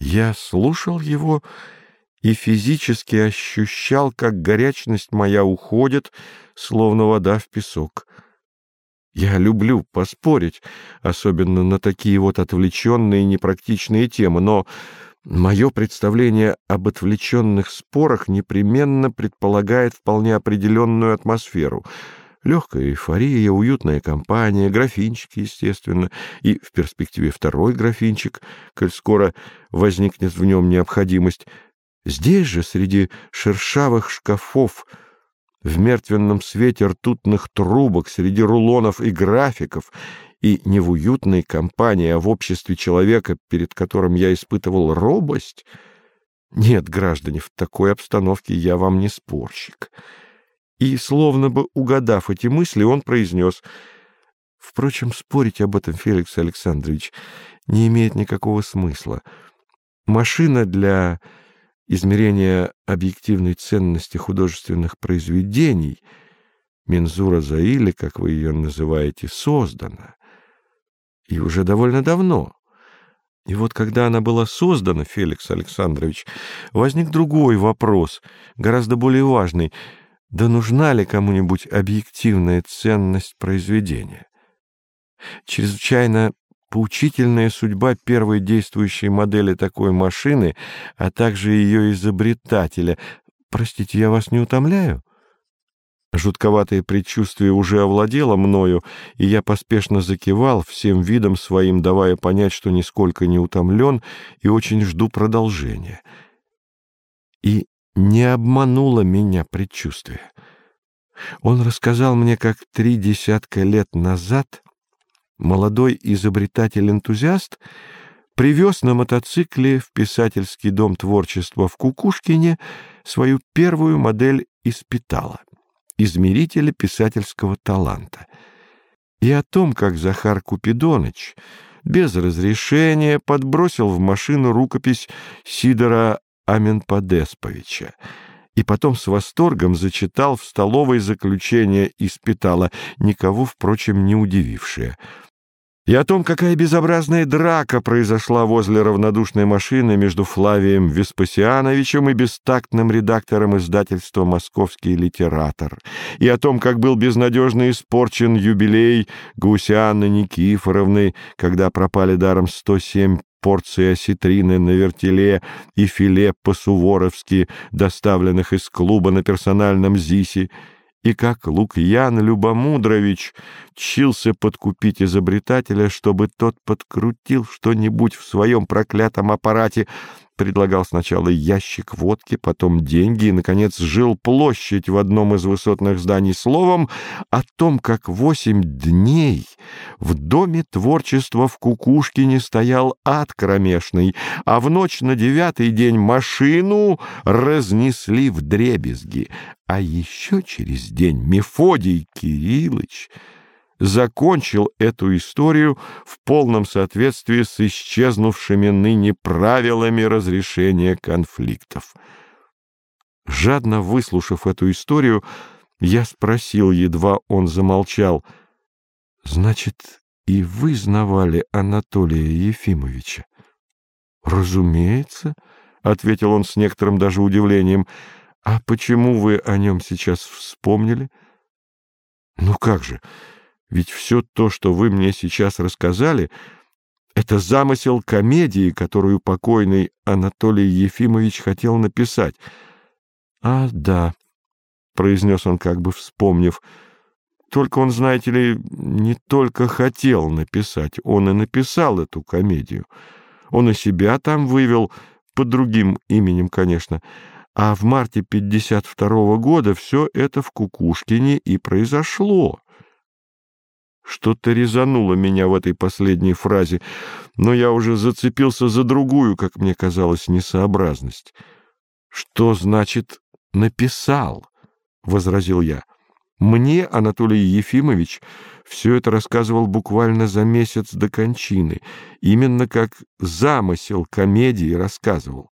Я слушал его и физически ощущал, как горячность моя уходит, словно вода в песок. Я люблю поспорить, особенно на такие вот отвлеченные и непрактичные темы, но мое представление об отвлеченных спорах непременно предполагает вполне определенную атмосферу — Легкая эйфория, уютная компания, графинчики, естественно, и в перспективе второй графинчик, коль скоро возникнет в нем необходимость. Здесь же, среди шершавых шкафов, в мертвенном свете ртутных трубок, среди рулонов и графиков, и не в уютной компании, а в обществе человека, перед которым я испытывал робость, нет, граждане, в такой обстановке я вам не спорщик. И, словно бы угадав эти мысли, он произнес, «Впрочем, спорить об этом, Феликс Александрович, не имеет никакого смысла. Машина для измерения объективной ценности художественных произведений, Мензура Заили, как вы ее называете, создана. И уже довольно давно. И вот когда она была создана, Феликс Александрович, возник другой вопрос, гораздо более важный — да нужна ли кому-нибудь объективная ценность произведения? Чрезвычайно поучительная судьба первой действующей модели такой машины, а также ее изобретателя. Простите, я вас не утомляю? Жутковатое предчувствие уже овладело мною, и я поспешно закивал, всем видом своим давая понять, что нисколько не утомлен и очень жду продолжения. И не обмануло меня предчувствие. Он рассказал мне, как три десятка лет назад молодой изобретатель-энтузиаст привез на мотоцикле в писательский дом творчества в Кукушкине свою первую модель испытала — измерителя писательского таланта. И о том, как Захар Купидоныч без разрешения подбросил в машину рукопись Сидора Аменпадесповича, и потом с восторгом зачитал в столовой заключение из никого, впрочем, не удивившее. И о том, какая безобразная драка произошла возле равнодушной машины между Флавием Веспасиановичем и бестактным редактором издательства «Московский литератор», и о том, как был безнадежно испорчен юбилей Гаусианны Никифоровны, когда пропали даром 107 порции осетрины на вертеле и филе по-суворовски, доставленных из клуба на персональном ЗИСе, и как Лукьян Любомудрович чился подкупить изобретателя, чтобы тот подкрутил что-нибудь в своем проклятом аппарате, предлагал сначала ящик водки, потом деньги и, наконец, жил площадь в одном из высотных зданий словом о том, как восемь дней в Доме творчества в Кукушкине стоял ад кромешный, а в ночь на девятый день машину разнесли в дребезги. А еще через день Мефодий Кириллович закончил эту историю в полном соответствии с исчезнувшими ныне правилами разрешения конфликтов. Жадно выслушав эту историю, я спросил, едва он замолчал, «Значит, и вы знавали Анатолия Ефимовича?» «Разумеется», — ответил он с некоторым даже удивлением, «а почему вы о нем сейчас вспомнили?» «Ну как же!» Ведь все то, что вы мне сейчас рассказали, это замысел комедии, которую покойный Анатолий Ефимович хотел написать. — А, да, — произнес он, как бы вспомнив, — только он, знаете ли, не только хотел написать, он и написал эту комедию. Он и себя там вывел, под другим именем, конечно, а в марте 52 -го года все это в Кукушкине и произошло. Что-то резануло меня в этой последней фразе, но я уже зацепился за другую, как мне казалось, несообразность. «Что значит «написал»?» — возразил я. «Мне Анатолий Ефимович все это рассказывал буквально за месяц до кончины, именно как замысел комедии рассказывал.